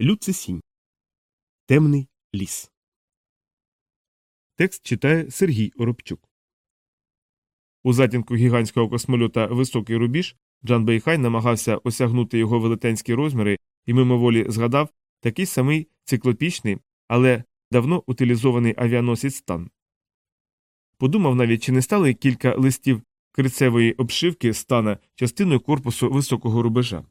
Люцисінь. Темний ліс. Текст читає Сергій Оробчук. У затінку гігантського космольота Високий рубіж Джан Бейхай намагався осягнути його велетенські розміри і мимоволі згадав такий самий циклопічний, але давно утилізований авіаносець стан. Подумав навіть, чи не стали кілька листів крицевої обшивки стана частиною корпусу високого рубежа.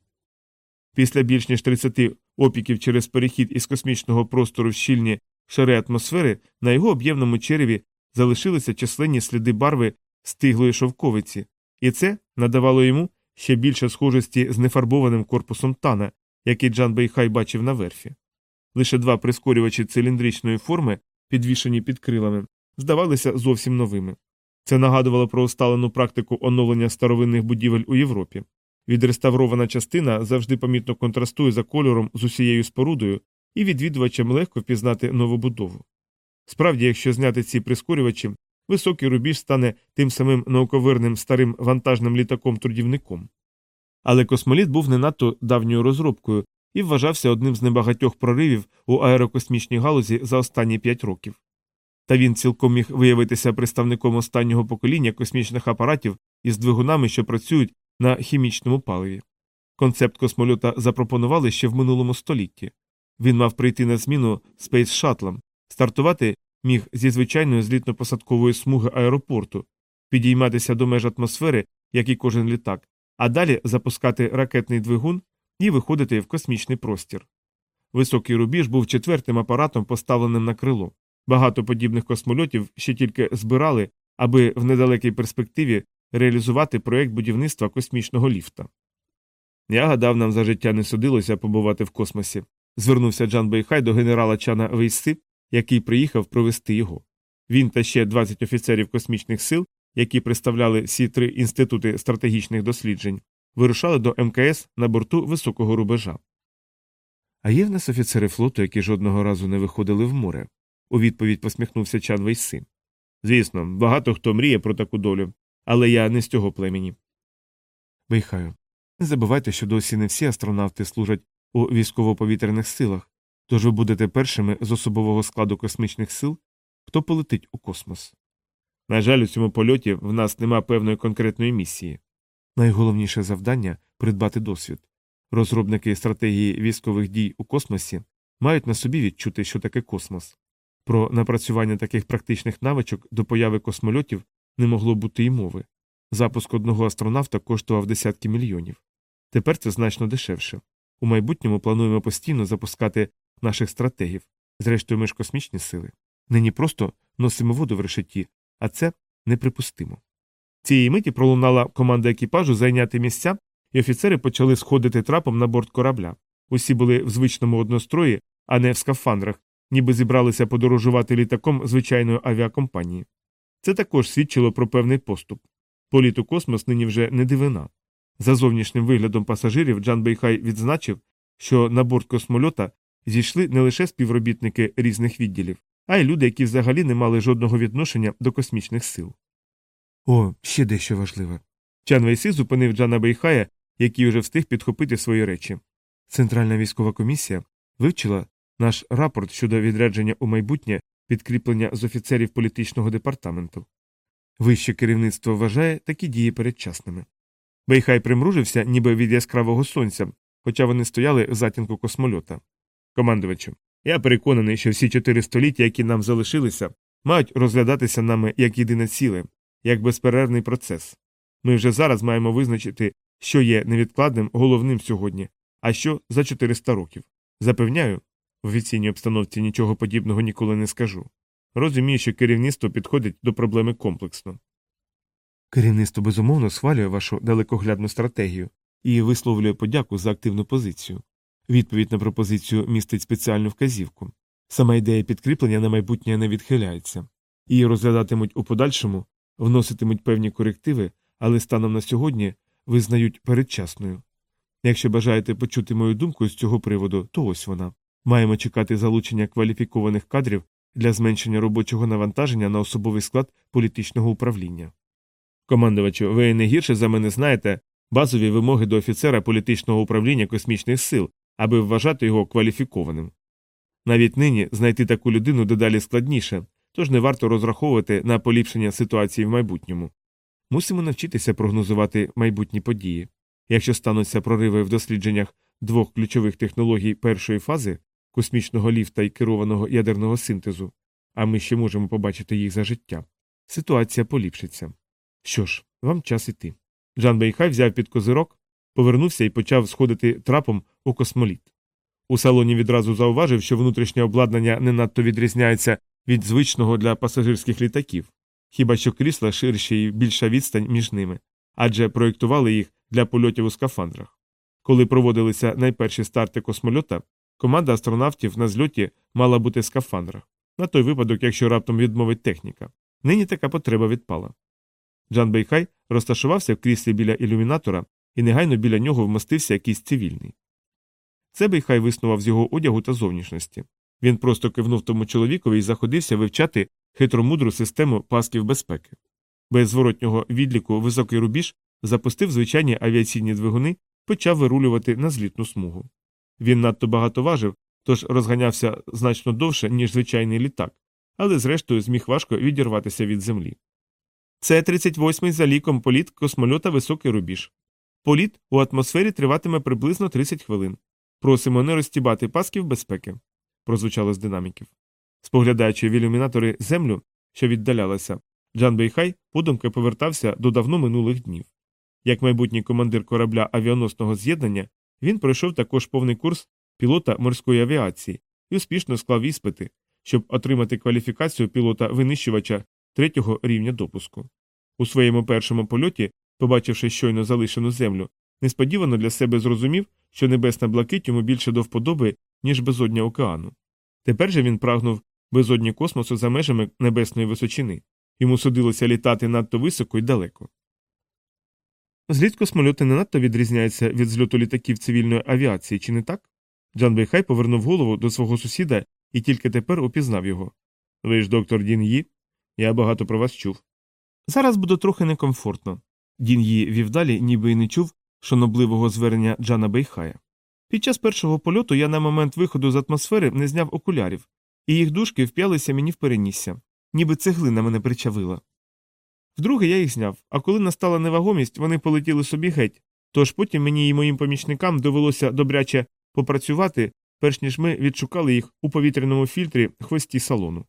Після більш ніж 30 опіків через перехід із космічного простору в щільні шари атмосфери на його об'ємному череві залишилися численні сліди барви стиглої шовковиці, і це надавало йому ще більше схожості з нефарбованим корпусом тана, який Джан Бейхай бачив на верфі. Лише два прискорювачі циліндричної форми, підвішені під крилами, здавалися зовсім новими. Це нагадувало про усталену практику оновлення старовинних будівель у Європі. Відреставрована частина завжди помітно контрастує за кольором з усією спорудою, і відвідувачам легко впізнати нову будову. Справді, якщо зняти ці прискорювачі, високий рубіж стане тим самим науковирним старим вантажним літаком-трудівником. Але космоліт був не надто давньою розробкою і вважався одним з небагатьох проривів у аерокосмічній галузі за останні п'ять років. Та він цілком міг виявитися представником останнього покоління космічних апаратів із двигунами, що працюють на хімічному паливі. Концепт космольота запропонували ще в минулому столітті. Він мав прийти на зміну Space шатлам, стартувати міг зі звичайної злітно-посадкової смуги аеропорту, підійматися до меж атмосфери, як і кожен літак, а далі запускати ракетний двигун і виходити в космічний простір. Високий рубіж був четвертим апаратом, поставленим на крило. Багато подібних космольотів ще тільки збирали, аби в недалекій перспективі реалізувати проєкт будівництва космічного ліфта. Я гадав, нам за життя не судилося побувати в космосі. Звернувся Джан Бейхай до генерала Чана Вейси, який приїхав провести його. Він та ще 20 офіцерів космічних сил, які представляли всі три інститути стратегічних досліджень, вирушали до МКС на борту високого рубежа. А є в нас офіцери флоту, які жодного разу не виходили в море. у відповідь посміхнувся Чан Вейси. Звісно, багато хто мріє про таку долю, але я не з цього племені. Бейхаю. Не забувайте, що досі не всі астронавти служать у військово-повітряних силах, тож ви будете першими з особового складу космічних сил, хто полетить у космос. На жаль, у цьому польоті в нас нема певної конкретної місії. Найголовніше завдання придбати досвід. Розробники стратегії військових дій у космосі мають на собі відчути, що таке космос. Про напрацювання таких практичних навичок до появи космольотів не могло бути й мови. Запуск одного астронавта коштував десятки мільйонів. Тепер це значно дешевше. У майбутньому плануємо постійно запускати наших стратегів, зрештою, ми ж космічні сили. Нині просто носимо воду в решеті, а це неприпустимо. Цієї миті пролунала команда екіпажу зайняти місця, і офіцери почали сходити трапом на борт корабля. Усі були в звичному однострої, а не в скафандрах, ніби зібралися подорожувати літаком звичайної авіакомпанії. Це також свідчило про певний поступ. Політ у космос нині вже не дивина. За зовнішнім виглядом пасажирів Джан Бейхай відзначив, що на борт космольота зійшли не лише співробітники різних відділів, а й люди, які взагалі не мали жодного відношення до космічних сил. О, ще дещо важливе. Чан Вейси зупинив Джана Бейхая, який уже встиг підхопити свої речі. Центральна військова комісія вивчила наш рапорт щодо відрядження у майбутнє підкріплення з офіцерів політичного департаменту. Вище керівництво вважає такі дії передчасними. Бейхай примружився, ніби від яскравого сонця, хоча вони стояли в затінку космольота. Командувачу, я переконаний, що всі чотири століття, які нам залишилися, мають розглядатися нами як єдине ціле, як безперервний процес. Ми вже зараз маємо визначити, що є невідкладним головним сьогодні, а що за 400 років. Запевняю, в офіційній обстановці нічого подібного ніколи не скажу. Розумію, що керівництво підходить до проблеми комплексно. Керівництво безумовно схвалює вашу далекоглядну стратегію і висловлює подяку за активну позицію. Відповідь на пропозицію містить спеціальну вказівку. Сама ідея підкріплення на майбутнє не відхиляється. Її розглядатимуть у подальшому, вноситимуть певні корективи, але станом на сьогодні визнають передчасною. Якщо бажаєте почути мою думку з цього приводу, то ось вона. Маємо чекати залучення кваліфікованих кадрів для зменшення робочого навантаження на особовий склад політичного управління. Командувачу, ви не гірше за мене знаєте базові вимоги до офіцера політичного управління космічних сил, аби вважати його кваліфікованим. Навіть нині знайти таку людину дедалі складніше, тож не варто розраховувати на поліпшення ситуації в майбутньому. Мусимо навчитися прогнозувати майбутні події. Якщо стануться прориви в дослідженнях двох ключових технологій першої фази космічного ліфта і керованого ядерного синтезу, а ми ще можемо побачити їх за життя, ситуація поліпшиться. Що ж, вам час іти. Жан Бейхай взяв під козирок, повернувся і почав сходити трапом у космоліт. У салоні відразу зауважив, що внутрішнє обладнання не надто відрізняється від звичного для пасажирських літаків, хіба що крісла ширші і більша відстань між ними, адже проєктували їх для польотів у скафандрах. Коли проводилися найперші старти космольота, команда астронавтів на зльоті мала бути в скафандрах, на той випадок, якщо раптом відмовить техніка. Нині така потреба відпала. Джан Бейхай розташувався в кріслі біля ілюмінатора, і негайно біля нього вмостився якийсь цивільний. Це Бейхай виснував з його одягу та зовнішності. Він просто кивнув тому чоловікові і заходився вивчати хитромудру систему пасків безпеки. Без зворотнього відліку високий рубіж запустив звичайні авіаційні двигуни почав вирулювати на злітну смугу. Він надто багато важив, тож розганявся значно довше, ніж звичайний літак, але зрештою зміг важко відірватися від землі. Це 38-й за ліком політ космольота високий рубіж. Політ у атмосфері триватиме приблизно 30 хвилин. Просимо не розтібати пасків безпеки, прозвучало з динаміків. Споглядаючи в ілюмінатори землю, що віддалялася, Джан Бейхай подумки повертався до давно минулих днів. Як майбутній командир корабля авіаносного з'єднання, він пройшов також повний курс пілота морської авіації і успішно склав іспити, щоб отримати кваліфікацію пілота винищувача третього рівня допуску. У своєму першому польоті, побачивши щойно залишену землю, несподівано для себе зрозумів, що небесна блакить йому більше до вподоби, ніж безодня океану. Тепер же він прагнув безодні космосу за межами небесної височини. Йому судилося літати надто високо і далеко. Зліт космольоти не надто відрізняється від зльоту літаків цивільної авіації, чи не так? Джан Бейхай повернув голову до свого сусіда і тільки тепер упізнав його. Ви ж доктор Дін Ї? Я багато про вас чув. Зараз буде трохи некомфортно. Дін Ї вів далі, ніби й не чув шанобливого звернення Джана Бейхая. Під час першого польоту я на момент виходу з атмосфери не зняв окулярів, і їх дужки вп'ялися мені в перенісся, ніби цеглина мене причавила. Вдруге я їх зняв, а коли настала невагомість, вони полетіли собі геть, тож потім мені і моїм помічникам довелося добряче попрацювати, перш ніж ми відшукали їх у повітряному фільтрі хвості салону.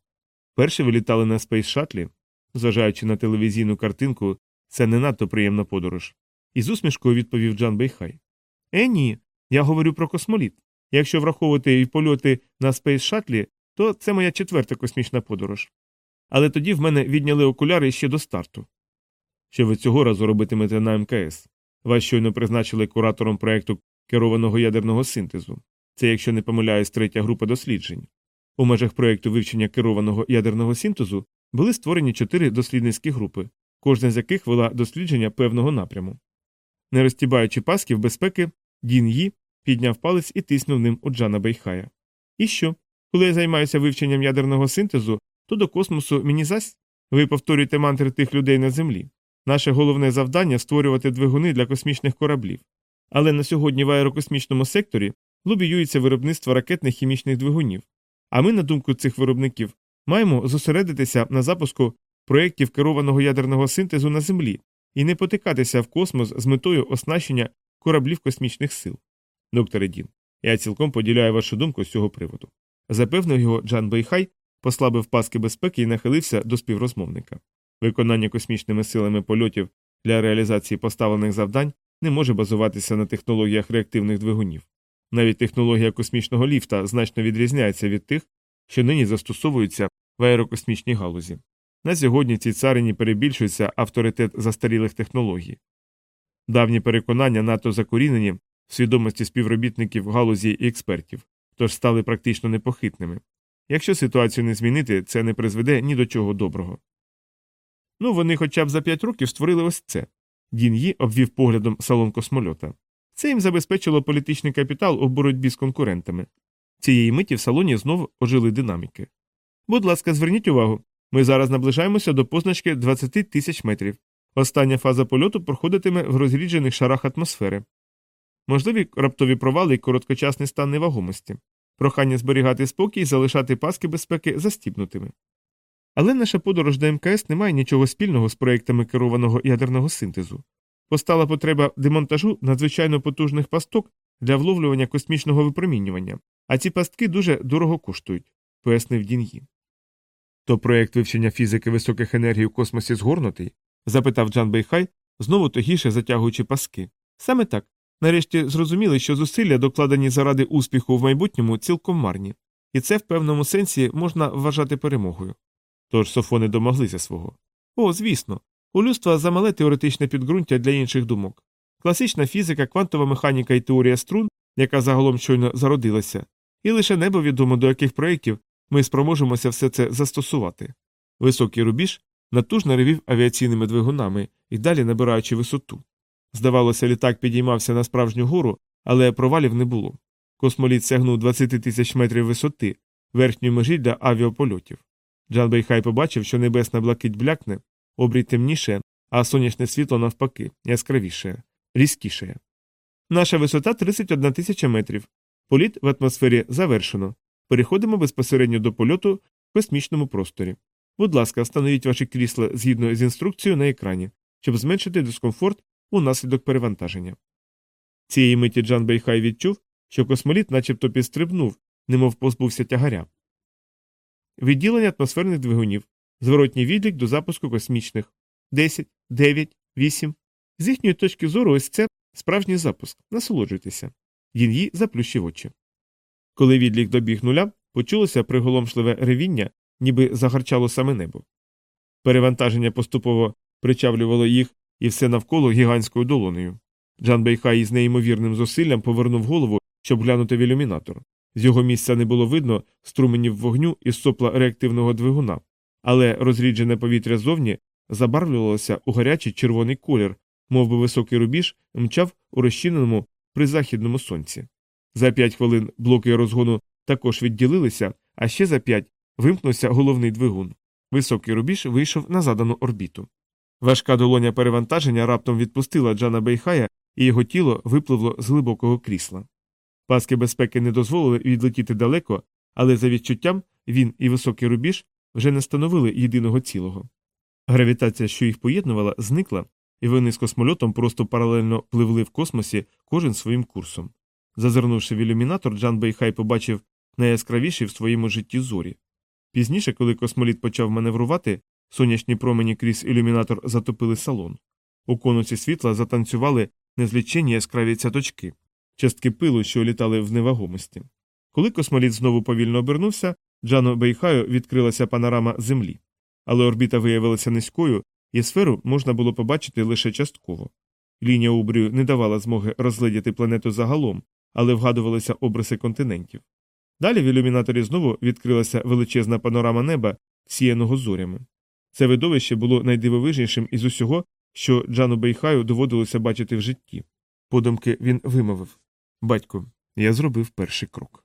Перші вилітали на спейс шатлі, зважаючи на телевізійну картинку, це не надто приємна подорож. І з усмішкою відповів Джан Бейхай. Е, ні, я говорю про космоліт. Якщо враховувати і польоти на спейс шатлі, то це моя четверта космічна подорож. Але тоді в мене відняли окуляри ще до старту. Що ви цього разу робитимете на МКС? Вас щойно призначили куратором проєкту керованого ядерного синтезу. Це, якщо не помиляюсь, третя група досліджень. У межах проєкту вивчення керованого ядерного синтезу були створені чотири дослідницькі групи, кожна з яких вела дослідження певного напряму. Не розтібаючи пасків безпеки, Дін Ї підняв палець і тиснув ним у Джана Бейхая. І що? Коли я займаюся вивченням ядерного синтезу, то до космосу мені зась? Ви повторюєте мантри тих людей на землі. Наше головне завдання створювати двигуни для космічних кораблів. Але на сьогодні в аерокосмічному секторі лобіюється виробництво ракетних хімічних двигунів. А ми, на думку цих виробників, маємо зосередитися на запуску проєктів керованого ядерного синтезу на землі і не потикатися в космос з метою оснащення кораблів космічних сил. Докторе Дін, я цілком поділяю вашу думку з цього приводу. Запевнив його Джан Бейхай, послабив паски безпеки і нахилився до співрозмовника. Виконання космічними силами польотів для реалізації поставлених завдань не може базуватися на технологіях реактивних двигунів. Навіть технологія космічного ліфта значно відрізняється від тих, що нині застосовуються в аерокосмічній галузі. На сьогодні цій царині перебільшується авторитет застарілих технологій. Давні переконання надто закорінені в свідомості співробітників галузі і експертів, тож стали практично непохитними. Якщо ситуацію не змінити, це не призведе ні до чого доброго. Ну, вони хоча б за п'ять років створили ось це. Дін Ї обвів поглядом салон космольота. Це їм забезпечило політичний капітал у боротьбі з конкурентами. Цієї миті в салоні знову ожили динаміки. Будь ласка, зверніть увагу, ми зараз наближаємося до позначки 20 тисяч метрів. Остання фаза польоту проходитиме в розріджених шарах атмосфери. можливі раптові провали і короткочасний стан невагомості, прохання зберігати спокій і залишати паски безпеки застібнутими. Але наша подорож до МКС не має нічого спільного з проєктами керованого ядерного синтезу. Постала потреба демонтажу надзвичайно потужних пасток для вловлювання космічного випромінювання, а ці пастки дуже дорого коштують, пояснив Дін'ї. То проєкт вивчення фізики високих енергій у космосі згорнутий? запитав Джан Бейхай, знову тогіше затягуючи паски. Саме так. Нарешті зрозуміли, що зусилля, докладені заради успіху в майбутньому, цілком марні, і це в певному сенсі можна вважати перемогою. Тож софони домоглися свого. О, звісно, у людства замале теоретичне підґрунтя для інших думок. Класична фізика, квантова механіка і теорія струн, яка загалом щойно зародилася, і лише небо відомо до яких проєктів ми спроможемося все це застосувати. Високий рубіж натужно ревів авіаційними двигунами і далі набираючи висоту. Здавалося, літак підіймався на справжню гору, але провалів не було. Космоліт сягнув 20 тисяч метрів висоти, верхньої межі для авіапольотів. Джан Бейхай побачив, що небесна блакить блякне, обрій темніше, а сонячне світло навпаки, яскравіше, різкіше. Наша висота 31 тисяча метрів. Політ в атмосфері завершено. Переходимо безпосередньо до польоту в космічному просторі. Будь ласка, встановіть ваші крісла згідно з інструкцією на екрані, щоб зменшити дискомфорт унаслідок перевантаження. Цієї миті Джан Бейхай відчув, що космоліт начебто підстрибнув, немов позбувся тягаря. Відділення атмосферних двигунів, зворотній відлік до запуску космічних 10, 9, 8. З їхньої точки зору, ось це справжній запуск. Насолоджуйтеся. Їн'ї заплющив очі. Коли відлік добіг нуля, почулося приголомшливе ревіння, ніби загарчало саме небо. Перевантаження поступово причавлювало їх і все навколо гігантською долонею. Джан Бейхай із неймовірним зусиллям повернув голову, щоб глянути в ілюмінатор. З його місця не було видно струменів вогню із сопла реактивного двигуна, але розріджене повітря зовні забарвлювалося у гарячий червоний колір, мов би високий рубіж мчав у розчиненому призахідному сонці. За п'ять хвилин блоки розгону також відділилися, а ще за п'ять вимкнувся головний двигун. Високий рубіж вийшов на задану орбіту. Важка долоня перевантаження раптом відпустила Джана Бейхая, і його тіло випливло з глибокого крісла. Паски безпеки не дозволили відлетіти далеко, але за відчуттям він і високий рубіж вже не становили єдиного цілого. Гравітація, що їх поєднувала, зникла, і вони з космольотом просто паралельно пливли в космосі кожен своїм курсом. Зазирнувши в ілюмінатор, Джан Бейхай побачив найяскравіші в своєму житті зорі. Пізніше, коли космоліт почав маневрувати, сонячні промені крізь ілюмінатор затопили салон. У конусі світла затанцювали незліченні яскраві цяточки, частки пилу, що літали в невагомості. Коли космоліт знову повільно обернувся, Джану Бейхаю відкрилася панорама Землі, але орбіта виявилася низькою, і сферу можна було побачити лише частково. Лінія обрію не давала змоги розглядіти планету загалом, але вгадувалися обриси континентів. Далі в ілюмінаторі знову відкрилася величезна панорама неба, сіяного зорями. Це видовище було найдивовижнішим із усього, що Джану Бейхаю доводилося бачити в житті. Подумки він вимовив Батько, я зробив перший крок.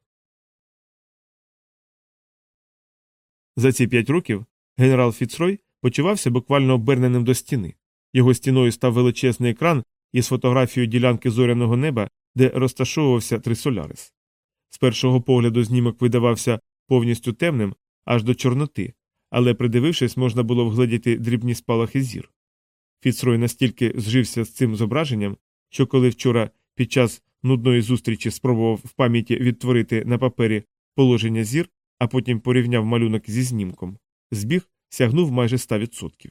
За ці п'ять років генерал Фіцрой почувався буквально оберненим до стіни. Його стіною став величезний екран із фотографією ділянки зоряного неба, де розташовувався Трисолярис. З першого погляду знімок видавався повністю темним аж до чорноти, але придивившись, можна було вгледіти дрібні спалахи зір. Фіцрой настільки зжився з цим зображенням, що коли вчора під час нудної зустрічі спробував в пам'яті відтворити на папері положення зір, а потім порівняв малюнок зі знімком, збіг сягнув майже 100%.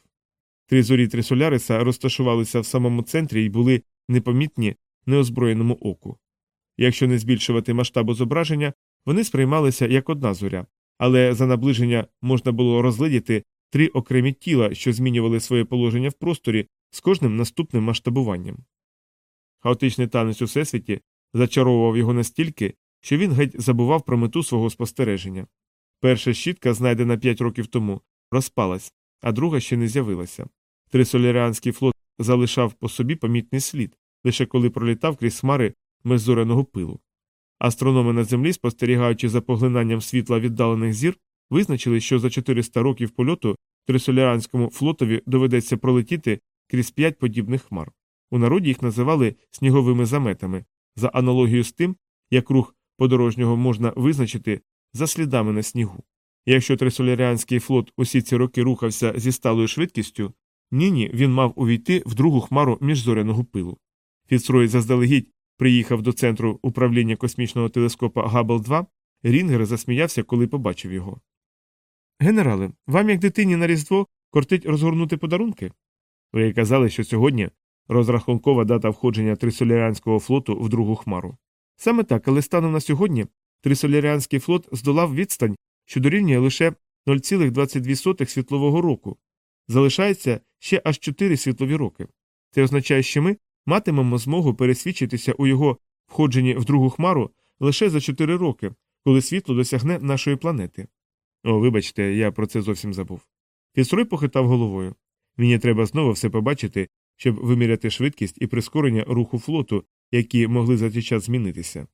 Три зорі Трисоляриса розташувалися в самому центрі і були непомітні неозброєному оку. Якщо не збільшувати масштабу зображення, вони сприймалися як одна зоря, але за наближення можна було розглядіти три окремі тіла, що змінювали своє положення в просторі з кожним наступним масштабуванням. Хаотичний танець у всесвіті зачаровував його настільки, що він геть забував про мету свого спостереження. Перша щітка, знайдена п'ять років тому, розпалась, а друга ще не з'явилася. Трисоляріанський флот залишав по собі помітний слід, лише коли пролітав крізь хмари беззореного пилу. Астрономи на землі, спостерігаючи за поглинанням світла віддалених зір, визначили, що за 400 років польоту Трисоляріанському флотові доведеться пролетіти крізь п'ять подібних хмар. У народі їх називали сніговими заметами, за аналогією з тим, як рух подорожнього можна визначити за слідами на снігу. Якщо трисоляріанський флот усі ці роки рухався зі сталою швидкістю, нині він мав увійти в другу хмару міжзоряного пилу. Фіцрой заздалегідь приїхав до центру управління космічного телескопа Габбл 2 Рінгер засміявся, коли побачив його. Генерале, вам, як дитині на Різдво, кортить розгорнути подарунки? Ви казали, що сьогодні розрахункова дата входження трисоляріанського флоту в другу хмару. Саме так, але станом на сьогодні трисоляріанський флот здолав відстань, що дорівнює лише 0,22 світлового року. Залишається ще аж 4 світлові роки. Це означає, що ми матимемо змогу пересвідчитися у його входженні в другу хмару лише за 4 роки, коли світло досягне нашої планети. О, вибачте, я про це зовсім забув. Фіцрой похитав головою. Мені треба знову все побачити, щоб виміряти швидкість і прискорення руху флоту, які могли за цей час змінитися.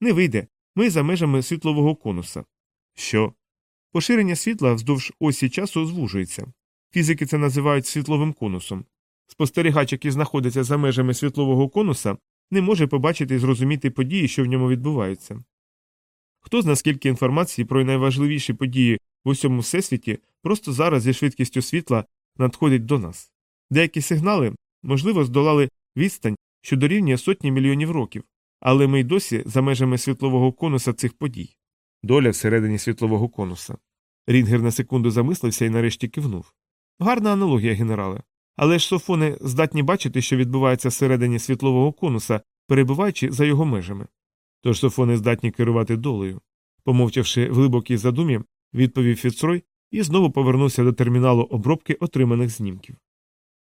Не вийде. Ми за межами світлового конуса. Що? Поширення світла вздовж осі часу звужується. Фізики це називають світловим конусом. Спостерігач, який знаходиться за межами світлового конуса, не може побачити і зрозуміти події, що в ньому відбуваються. Хто зна скільки інформації про найважливіші події в усьому всесвіті просто зараз зі швидкістю світла надходить до нас. Деякі сигнали, можливо, здолали відстань, що дорівнює сотні мільйонів років, але ми й досі за межами світлового конуса цих подій. Доля всередині світлового конуса. Рінгер на секунду замислився і нарешті кивнув. Гарна аналогія, генерале. Але ж софони здатні бачити, що відбувається всередині світлового конуса, перебуваючи за його межами. Тож софони здатні керувати долею. Помовчавши в глибокій задумі, відповів Фіцрой і знову повернувся до терміналу обробки отриманих знімків.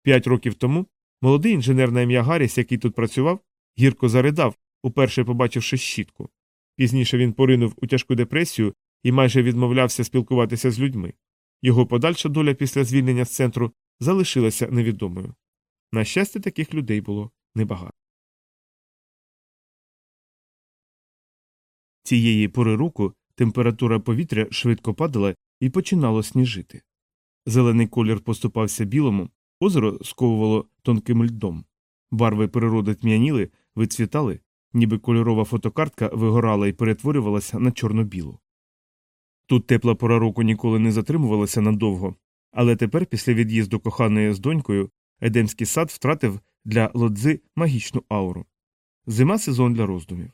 П'ять років тому молодий інженер на ім'я Гарріс, який тут працював, гірко заридав, уперше побачивши щітку. Пізніше він поринув у тяжку депресію і майже відмовлявся спілкуватися з людьми. Його подальша доля після звільнення з центру залишилася невідомою. На щастя, таких людей було небагато. Цієї пори року температура повітря швидко падала і починало сніжити. Зелений колір поступався білому, озеро сковувало тонким льдом. Барви природи тьмяніли, вицвітали, ніби кольорова фотокартка вигорала і перетворювалася на чорно-білу. Тут тепла пора року ніколи не затримувалася надовго, але тепер, після від'їзду коханої з донькою, Едемський сад втратив для лодзи магічну ауру. Зима сезон для роздумів.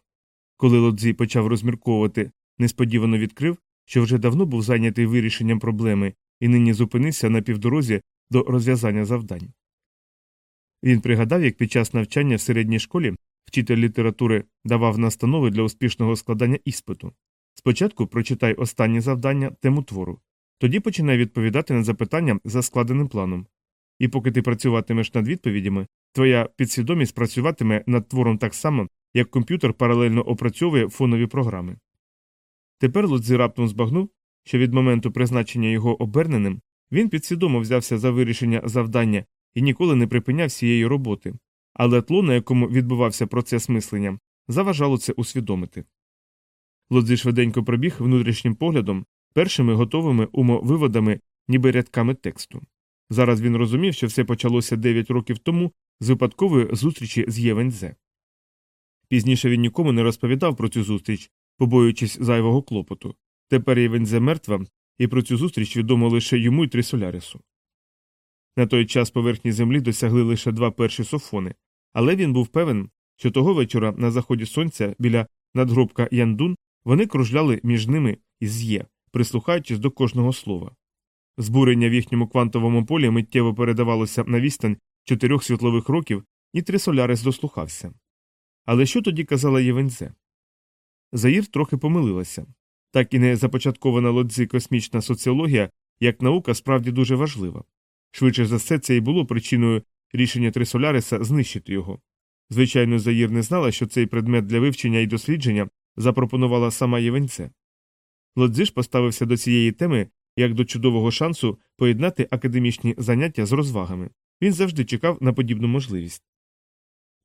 Коли лодзі почав розмірковувати, несподівано відкрив, що вже давно був зайнятий вирішенням проблеми і нині зупинився на півдорозі до розв'язання завдань. Він пригадав, як під час навчання в середній школі вчитель літератури давав настанови для успішного складання іспиту. Спочатку прочитай останнє завдання тему твору, тоді починай відповідати на запитання за складеним планом. І поки ти працюватимеш над відповідями, твоя підсвідомість працюватиме над твором так само, як комп'ютер паралельно опрацьовує фонові програми. Тепер Лудзі раптом збагнув, що від моменту призначення його оберненим він підсвідомо взявся за вирішення завдання і ніколи не припиняв цієї роботи, але тло, на якому відбувався процес мислення, заважало це усвідомити. Лодзі швиденько пробіг внутрішнім поглядом, першими готовими умовиводами, ніби рядками тексту. Зараз він розумів, що все почалося 9 років тому з випадкової зустрічі з Євензе. Пізніше він нікому не розповідав про цю зустріч, побоюючись зайвого клопоту. Тепер Євензе мертва, і про цю зустріч відомо лише йому й Трисолярісу. На той час поверхні землі досягли лише два перші софони, але він був певен, що того вечора на заході сонця біля надгробка Яндун вони кружляли між ними і з'є, прислухаючись до кожного слова. Збурення в їхньому квантовому полі миттєво передавалося на відстань чотирьох світлових років, і Трисолярис дослухався. Але що тоді казала Євензе? Заїр трохи помилилася. Так і не започаткована лодзі космічна соціологія як наука справді дуже важлива. Швидше за все, це і було причиною рішення Трисоляриса знищити його. Звичайно, Заїр не знала, що цей предмет для вивчення і дослідження запропонувала сама Євенце. Лодзі поставився до цієї теми як до чудового шансу поєднати академічні заняття з розвагами. Він завжди чекав на подібну можливість.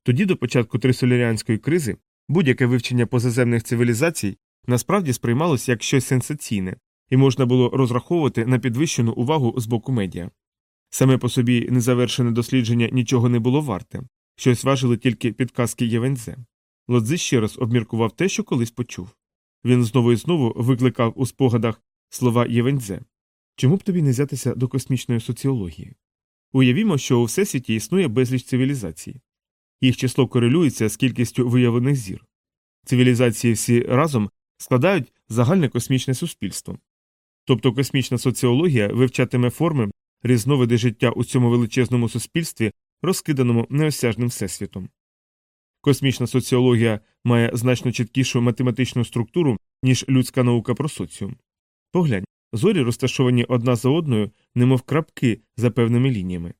Тоді, до початку трисоляріанської кризи, будь-яке вивчення позаземних цивілізацій насправді сприймалося як щось сенсаційне, і можна було розраховувати на підвищену увагу з боку медіа. Саме по собі незавершене дослідження нічого не було варте, щось важили тільки підказки Євензе. Лодзи ще раз обміркував те, що колись почув. Він знову і знову викликав у спогадах слова Євензе. Чому б тобі не взятися до космічної соціології? Уявімо, що у всесвіті існує безліч цивілізацій. Їх число корелюється з кількістю виявлених зір. Цивілізації всі разом складають загальне космічне суспільство. Тобто космічна соціологія вивчатиме форми різновиди життя у цьому величезному суспільстві, розкиданому неосяжним всесвітом. Космічна соціологія має значно чіткішу математичну структуру, ніж людська наука про соціум. Поглянь, зорі розташовані одна за одною, немов крапки за певними лініями.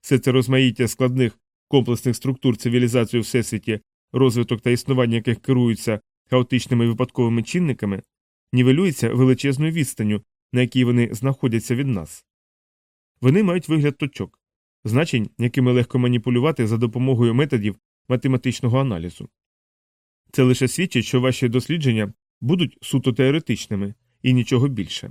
Все це розмаїття складних комплексних структур цивілізації всесвіті, розвиток та існування яких керуються хаотичними випадковими чинниками, нівелюється величезною відстанню, на якій вони знаходяться від нас. Вони мають вигляд точок, значень, якими легко маніпулювати за допомогою методів математичного аналізу. Це лише свідчить, що ваші дослідження будуть суто теоретичними і нічого більше.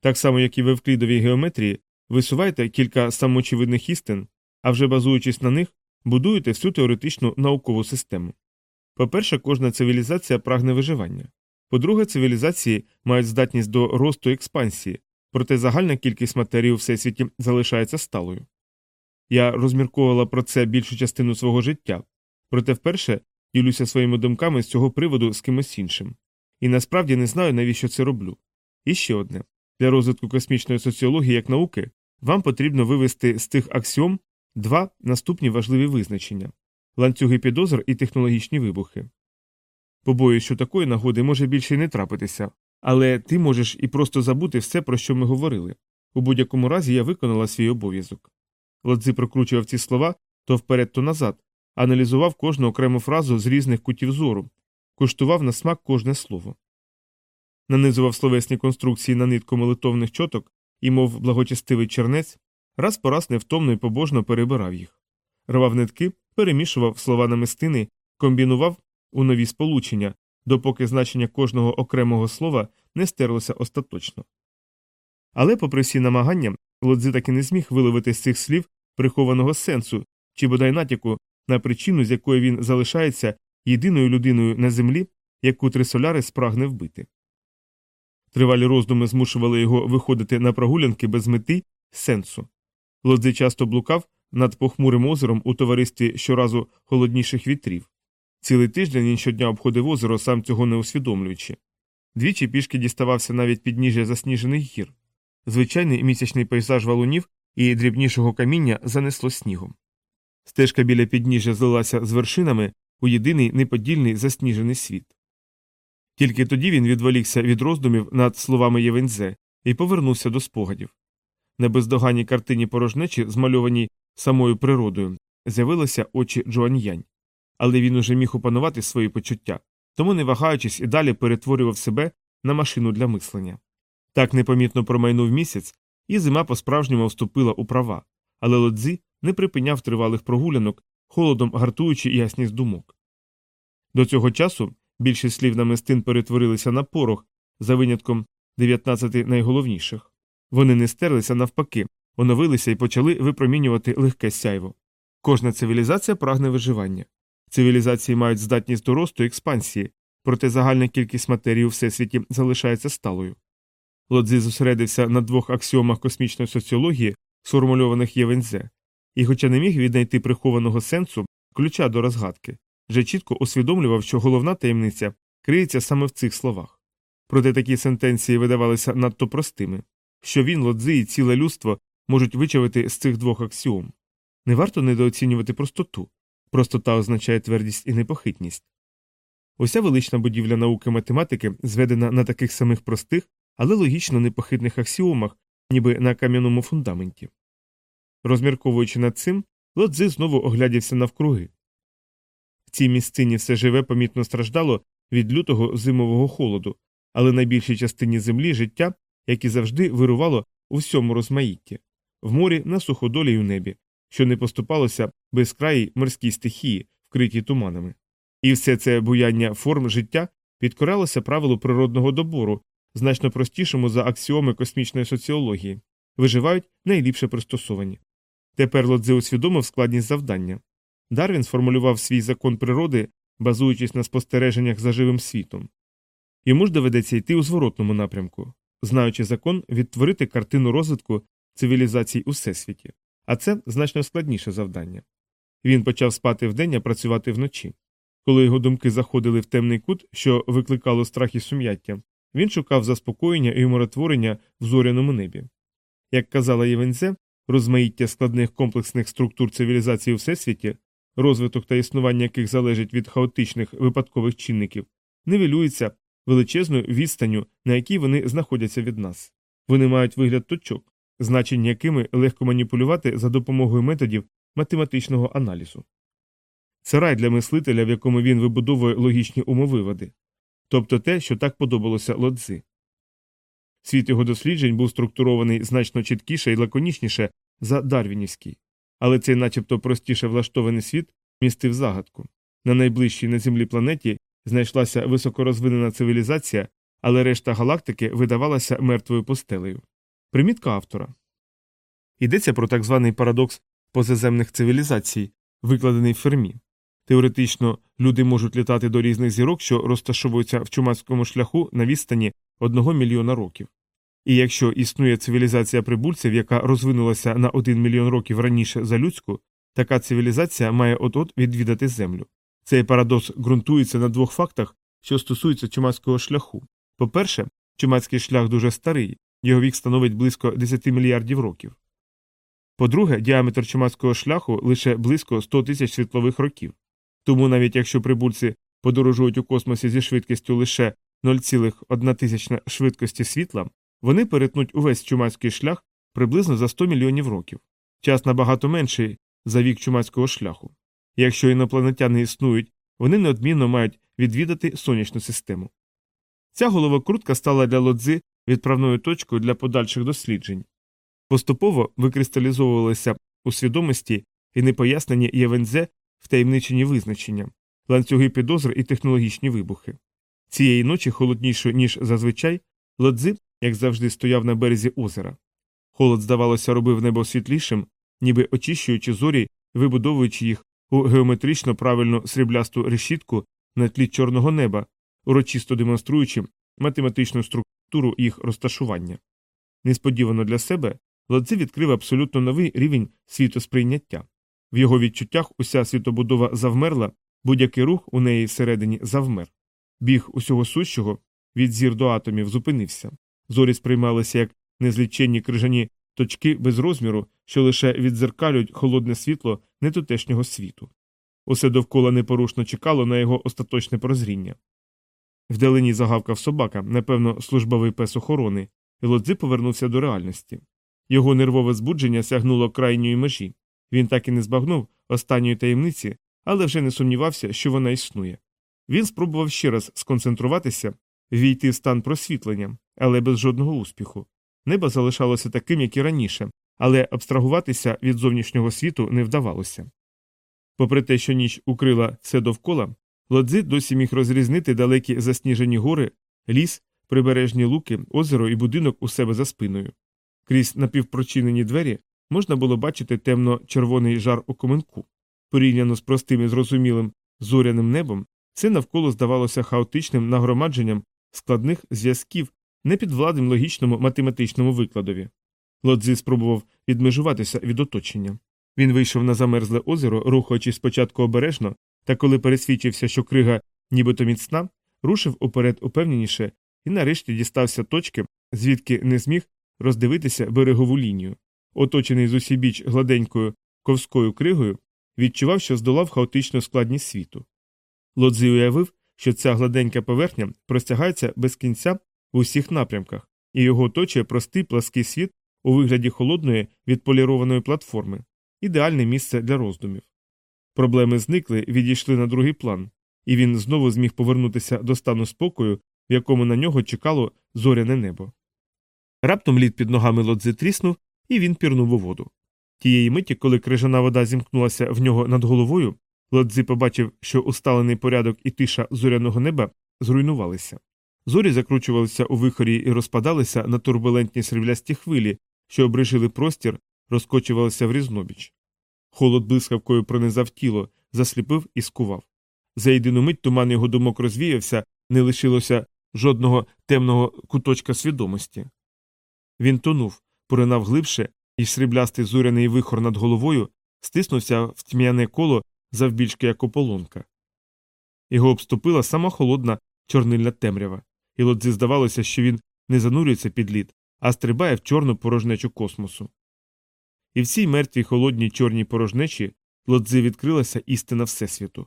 Так само, як і в евклідовій геометрії, висуваєте кілька самоочевидних істин, а вже базуючись на них, будуєте всю теоретичну наукову систему. По-перше, кожна цивілізація прагне виживання. По-друге, цивілізації мають здатність до росту і експансії, проте загальна кількість матерії у всесвіті залишається сталою. Я розмірковувала про це більшу частину свого життя, проте вперше ділюся своїми думками з цього приводу з кимось іншим. І насправді не знаю, навіщо це роблю. І ще одне для розвитку космічної соціології як науки вам потрібно вивести з тих аксіом два наступні важливі визначення ланцюги підозр і технологічні вибухи. Побоюсь, що такої нагоди може більше й не трапитися, але ти можеш і просто забути все, про що ми говорили. У будь-якому разі я виконала свій обов'язок. Лодзи прокручував ці слова то вперед, то назад, аналізував кожну окрему фразу з різних кутів зору, куштував на смак кожне слово. Нанизував словесні конструкції на нитку молитовних чоток і, мов благочестивий чернець, раз по раз невтомно і побожно перебирав їх. Рвав нитки, перемішував слова на мистини, комбінував у нові сполучення, допоки значення кожного окремого слова не стерлося остаточно. Але, попри всі намагання, Лодзи таки не зміг виловити з цих слів прихованого сенсу чи бодай натяку на причину, з якої він залишається єдиною людиною на землі, яку Трисолярис прагне вбити. Тривалі роздуми змушували його виходити на прогулянки без мети сенсу. Лодзи часто блукав над похмурим озером у товаристві щоразу холодніших вітрів. Цілий тиждень він щодня обходив озеро, сам цього не усвідомлюючи. Двічі пішки діставався навіть підніжжя засніжених гір. Звичайний місячний пейзаж валунів і дрібнішого каміння занесло снігом. Стежка біля підніжжя злилася з вершинами у єдиний неподільний засніжений світ. Тільки тоді він відволікся від роздумів над словами Євензе і повернувся до спогадів. На бездоганній картині порожнечі, змальованій самою природою, з'явилися очі Джоаньянь. Але він уже міг опанувати свої почуття, тому, не вагаючись, і далі перетворював себе на машину для мислення. Так непомітно промайнув місяць, і зима по справжньому вступила у права, але лодзи не припиняв тривалих прогулянок, холодом гартуючи ясність думок. До цього часу більшість слів намистин перетворилися на порох, за винятком 19 найголовніших. Вони не стерлися навпаки, оновилися і почали випромінювати легке сяйво. Кожна цивілізація прагне виживання. Цивілізації мають здатність до росту і експансії, проте загальна кількість матерії у всесвіті залишається сталою. Лодзи зосередився на двох аксіомах космічної соціології, сформульованих Євензе, і, хоча не міг віднайти прихованого сенсу, ключа до розгадки, вже чітко усвідомлював, що головна таємниця криється саме в цих словах. Проте такі сентенції видавалися надто простими, що він, лодзи і ціле людство можуть вичавити з цих двох аксіом. Не варто недооцінювати простоту. Простота означає твердість і непохитність. Уся велична будівля науки математики зведена на таких самих простих, але логічно непохитних аксіомах, ніби на кам'яному фундаменті. Розмірковуючи над цим, лодзи знову оглядівся навкруги. В цій місцині все живе помітно страждало від лютого зимового холоду, але на більшій частині землі життя, як і завжди, вирувало у всьому розмаїтті в морі, на суходолі й у небі, що не поступалося безкраїй морській стихії, вкритій туманами. І все це буяння форм життя підкорялося правилу природного добору, значно простішому за аксіоми космічної соціології, виживають найліпше пристосовані. Тепер Лодзе усвідомив складність завдання. Дарвін сформулював свій закон природи базуючись на спостереженнях за живим світом. Йому ж доведеться йти у зворотному напрямку, знаючи закон, відтворити картину розвитку цивілізацій у всесвіті, а це значно складніше завдання. Він почав спати вдень, а працювати вночі. Коли його думки заходили в темний кут, що викликало страх і сум'яття, він шукав заспокоєння і умиротворення в зоряному небі. Як казала Євензе, розмаїття складних комплексних структур цивілізації у всесвіті, розвиток та існування яких залежить від хаотичних випадкових чинників, нивелюється величезною відстанню, на якій вони знаходяться від нас. Вони мають вигляд точок, значення якими легко маніпулювати за допомогою методів математичного аналізу. Це рай для мислителя, в якому він вибудовує логічні умовиводи, тобто те, що так подобалося лодзи. Світ його досліджень був структурований значно чіткіше і лаконічніше за Дарвінівський, але цей начебто простіше влаштований світ містив загадку. На найближчій на землі планеті знайшлася високорозвинена цивілізація, але решта галактики видавалася мертвою постелею. Примітка автора йдеться про так званий парадокс позаземних цивілізацій, викладений в фермі. Теоретично люди можуть літати до різних зірок, що розташовуються в чумацькому шляху на відстані одного мільйона років. І якщо існує цивілізація прибульців, яка розвинулася на один мільйон років раніше за людську, така цивілізація має от-от відвідати Землю. Цей парадокс ґрунтується на двох фактах, що стосуються чумацького шляху. По-перше, чумацький шлях дуже старий, його вік становить близько 10 мільярдів років. По-друге, діаметр чумацького шляху лише близько 100 тисяч світлових років. Тому навіть якщо прибульці подорожують у космосі зі швидкістю лише 0,1 швидкості світла, вони перетнуть увесь чумацький шлях приблизно за 100 мільйонів років. Час набагато менший за вік чумацького шляху. Якщо інопланетяни існують, вони неодмінно мають відвідати сонячну систему. Ця головокрутка стала для лодзи відправною точкою для подальших досліджень. Поступово викристалізовувалися у свідомості і непояснені євензе втаємничені визначення, ланцюги підозр і технологічні вибухи. Цієї ночі, холодніше, ніж зазвичай, лодзи, як завжди, стояв на березі озера. Холод, здавалося, робив небо світлішим, ніби очищуючи зорі, вибудовуючи їх у геометрично правильну сріблясту решітку на тлі чорного неба, урочисто демонструючи математичну структуру їх розташування. Несподівано для себе Лодзи відкрив абсолютно новий рівень світосприйняття. В його відчуттях уся світобудова завмерла, будь-який рух у неї всередині завмер. Біг усього сущого від зір до атомів зупинився. Зорі сприймалися як незліченні крижані точки без розміру, що лише відзеркалюють холодне світло нетутешнього світу. Усе довкола непорушно чекало на його остаточне прозріння. Вдалині загавкав собака, напевно, службовий пес охорони, і лодзи повернувся до реальності. Його нервове збудження сягнуло крайньої межі. Він так і не збагнув останньої таємниці, але вже не сумнівався, що вона існує. Він спробував ще раз сконцентруватися, війти в стан просвітлення, але без жодного успіху. Небо залишалося таким, як і раніше, але абстрагуватися від зовнішнього світу не вдавалося. Попри те, що ніч укрила все довкола, лодзи досі міг розрізнити далекі засніжені гори, ліс, прибережні луки, озеро і будинок у себе за спиною. Крізь напівпрочинені двері можна було бачити темно-червоний жар у коменку. Порівняно з простим і зрозумілим зоряним небом, це навколо здавалося хаотичним нагромадженням складних зв'язків, непідвладним логічному математичному викладові. Лодзи спробував відмежуватися від оточення. Він вийшов на замерзле озеро, рухаючись спочатку обережно, та коли пересвідчився, що крига нібито міцна, рушив уперед упевненіше і нарешті дістався точки, звідки не зміг роздивитися берегову лінію. Оточений з усібіч гладенькою ковською кригою, відчував, що здолав хаотичну складність світу. Лодзи уявив, що ця гладенька поверхня простягається без кінця в усіх напрямках, і його оточує простий плаский світ у вигляді холодної відполірованої платформи, ідеальне місце для роздумів. Проблеми зникли, відійшли на другий план, і він знову зміг повернутися до стану спокою, в якому на нього чекало зоряне небо. Раптом лід під ногами лодзи тріснув, і він пірнув у воду. Тієї миті, коли крижана вода зімкнулася в нього над головою, лодзи побачив, що усталений порядок і тиша зоряного неба зруйнувалися. Зорі закручувалися у вихорі і розпадалися на турбулентні сріблясті хвилі, що обрежили простір, розкочувалися в різнобіч. Холод блискавкою пронизав тіло, засліпив і скував. За єдину мить туман його думок розвіявся, не лишилося жодного темного куточка свідомості. Він тонув, поринав глибше, і сріблястий зоряний вихор над головою стиснувся в тьмяне коло завбільшки як ополонка. Його обступила сама холодна чорнильна темрява, і лодзі здавалося, що він не занурюється під лід, а стрибає в чорну порожнечу космосу. І в цій мертвій холодній чорній порожнечі лодзи відкрилася істина Всесвіту.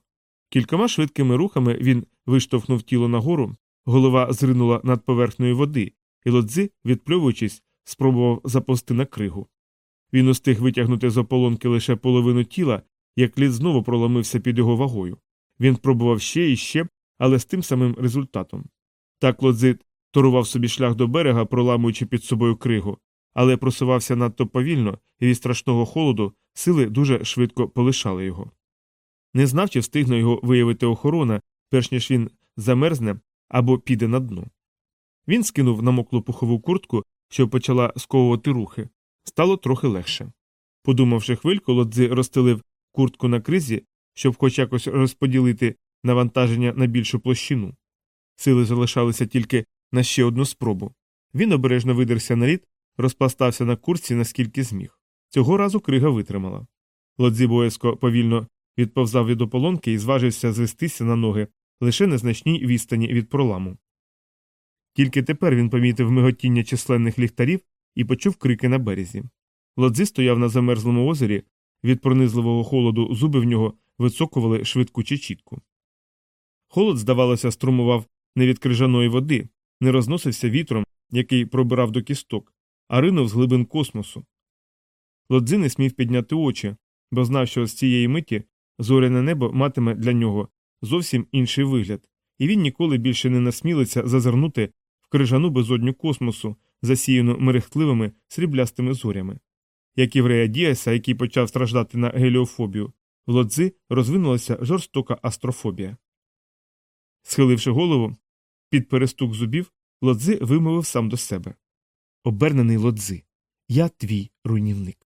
Кількома швидкими рухами він виштовхнув тіло нагору, голова зринула над поверхнею води, і лодзи, відпльовуючись, спробував заповзти на кригу. Він устиг витягнути з ополонки лише половину тіла, як лід знову проломився під його вагою. Він пробував ще і ще, але з тим самим результатом. Так лодзи торував собі шлях до берега, проламуючи під собою кригу, але просувався надто повільно, і від страшного холоду сили дуже швидко полишали його. Не знав, чи встигне його виявити охорона, перш ніж він замерзне або піде на дно. Він скинув намоклу пухову куртку, що почала сковувати рухи. Стало трохи легше. Подумавши хвильку, лодзи розстелив куртку на кризі, щоб хоч якось розподілити навантаження на більшу площину. Сили залишалися тільки на ще одну спробу. Він обережно видерся на лід, розпластався на куртці, наскільки зміг. Цього разу крига витримала. Лодзі боязко повільно відповзав від ополонки і зважився звестися на ноги лише незначній відстані від проламу. Тільки тепер він помітив миготіння численних ліхтарів і почув крики на березі. Лодзи стояв на замерзлому озері, від пронизливого холоду зуби в нього вицокували швидку чечітку. Холод, здавалося, струмував не від крижаної води, не розносився вітром, який пробирав до кісток, а ринув з глибин космосу. Лодзи не смів підняти очі, бо знав, що з цієї миті зоряне небо матиме для нього зовсім інший вигляд, і він ніколи більше не насмілиться зазирнути в крижану безодню космосу, засіяну мерехтливими сріблястими зорями. Як в Діаса, який почав страждати на геліофобію, в лодзи розвинулася жорстока астрофобія. Схиливши голову, під перестук зубів, лодзи вимовив сам до себе Обернений лодзи, я твій руйнівник.